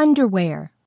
Underwear.